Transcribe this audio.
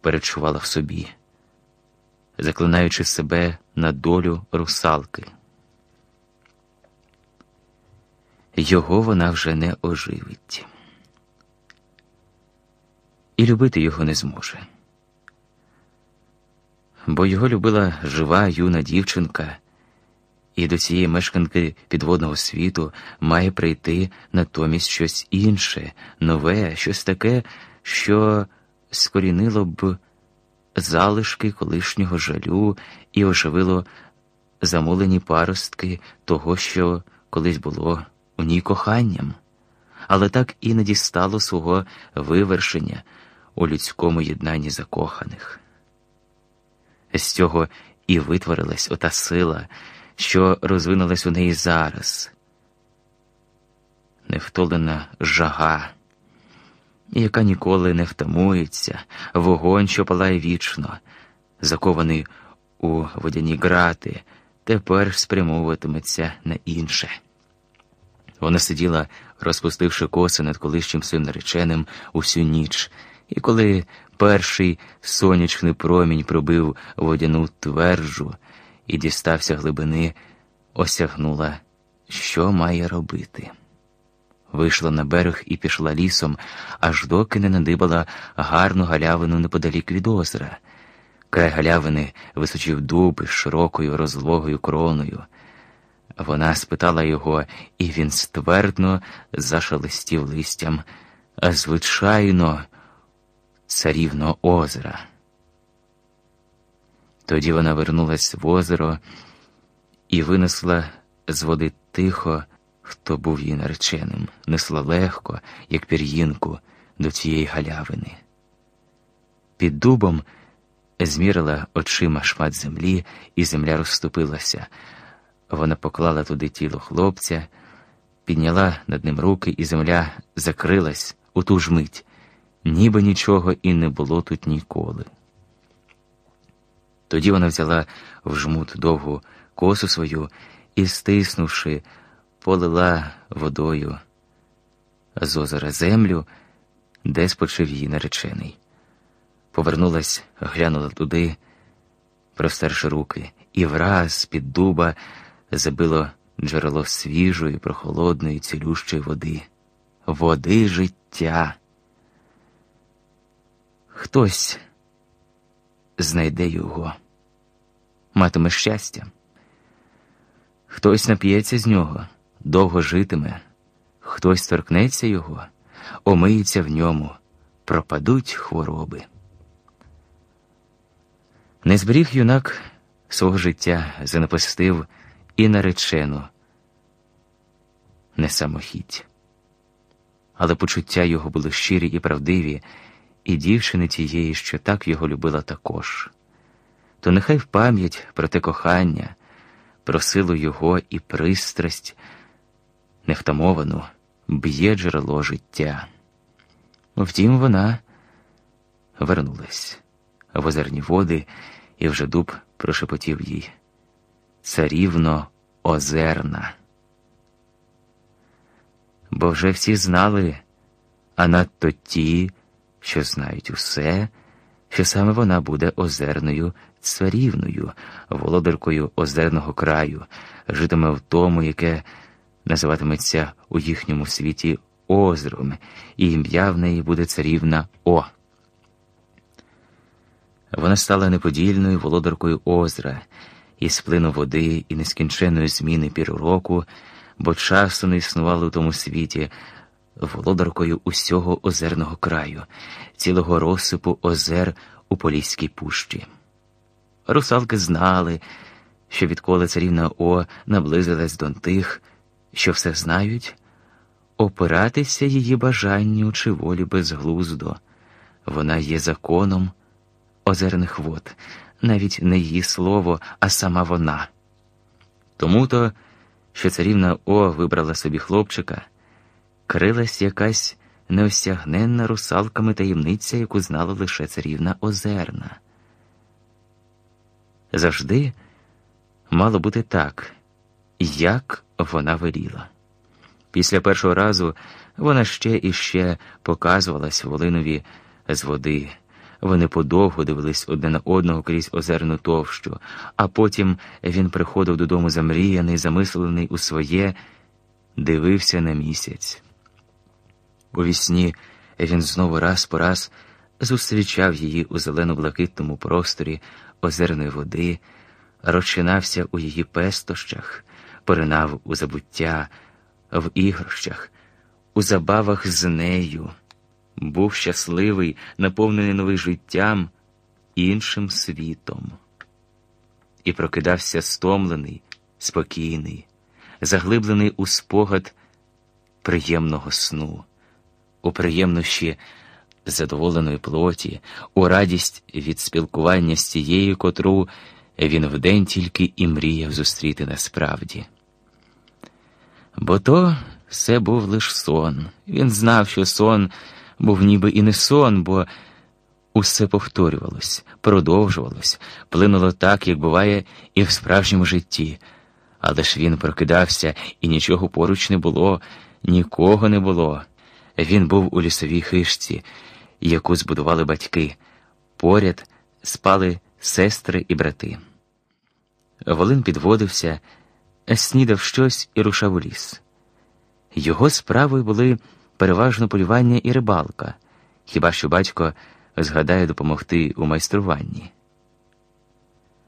перечувала в собі, заклинаючи себе на долю русалки. Його вона вже не оживить, і любити його не зможе, бо його любила жива юна дівчинка і до цієї мешканки підводного світу має прийти натомість щось інше, нове, щось таке, що скорінило б залишки колишнього жалю і оживило замулені паростки того, що колись було у ній коханням, але так і не дістало свого вивершення у людському єднанні закоханих. З цього і витворилась ота сила що розвинулась у неї зараз, невтолена жага, яка ніколи не втамується, вогонь, що палає вічно, закований у водяні грати, тепер спрямовуватиметься на інше. Вона сиділа, розпустивши коси над колишнім своїм нареченим усю ніч, і коли перший сонячний промінь пробив водяну тверджу, і дістався глибини, осягнула, що має робити. Вийшла на берег і пішла лісом, аж доки не надибала гарну галявину неподалік від озера. Край галявини височив дуб із широкою розлогою кроною. Вона спитала його, і він ствердно зашелестів листям, звичайно, царівно озера. Тоді вона вернулась в озеро і винесла з води тихо, хто був її нареченим, несла легко, як пір'їнку, до цієї галявини. Під дубом змірила очима шмат землі, і земля розступилася. Вона поклала туди тіло хлопця, підняла над ним руки, і земля закрилась у ту ж мить, ніби нічого і не було тут ніколи. Тоді вона взяла в жмут довгу косу свою і, стиснувши, полила водою з озера землю, де спочив її наречений. Повернулась, глянула туди, простерши руки, і враз під дуба забило джерело свіжої, прохолодної, цілющої води, води життя. Хтось знайде його, матиме щастя. Хтось нап'ється з нього, довго житиме, хтось торкнеться його, омиється в ньому, пропадуть хвороби. Не зберіг юнак свого життя, занепастив і наречену не самохідь. Але почуття його були щирі і правдиві і дівчини тієї, що так його любила також, то нехай в пам'ять про те кохання, про силу його і пристрасть, невтамовану, б'є джерело життя. Втім, вона вернулась в озерні води, і вже дуб прошепотів їй царівно озерна. Бо вже всі знали, а надто ті, що знають усе, що саме вона буде озерною царівною, володаркою озерного краю, житиме в тому, яке називатиметься у їхньому світі озером, і ім'я в неї буде царівна О. Вона стала неподільною володаркою озера, і сплину води, і нескінченної зміни пір року, бо часу не існувало у тому світі володаркою усього озерного краю, цілого розсипу озер у Поліській пущі. Русалки знали, що відколи царівна О наблизилась до тих, що все знають, опиратися її бажанню чи волі безглуздо. Вона є законом озерних вод, навіть не її слово, а сама вона. Тому то, що царівна О вибрала собі хлопчика крилась якась неосягненна русалками таємниця, яку знала лише царівна озерна. Завжди мало бути так, як вона веліла. Після першого разу вона ще і ще показувалась Волинові з води, Вони подовго дивились одне на одного крізь озерну товщу, а потім він приходив додому замріяний, замислений у своє, дивився на місяць. У вісні він знову раз по раз зустрічав її у зелено-блакитному просторі озерної води, розчинався у її пестощах, поринав у забуття, в ігрощах, у забавах з нею, був щасливий, наповнений новим життям, іншим світом. І прокидався стомлений, спокійний, заглиблений у спогад приємного сну, у приємнощі задоволеної плоті, у радість від спілкування з тією, котру він вдень тільки і мріяв зустріти насправді. Бо то все був лиш сон. Він знав, що сон був ніби і не сон, бо усе повторювалось, продовжувалось, плинуло так, як буває і в справжньому житті. Але ж він прокидався, і нічого поруч не було, нікого не було. Він був у лісовій хижці, яку збудували батьки. Поряд спали сестри і брати. Волин підводився, снідав щось і рушав у ліс. Його справою були переважно полювання і рибалка, хіба що батько згадає допомогти у майструванні.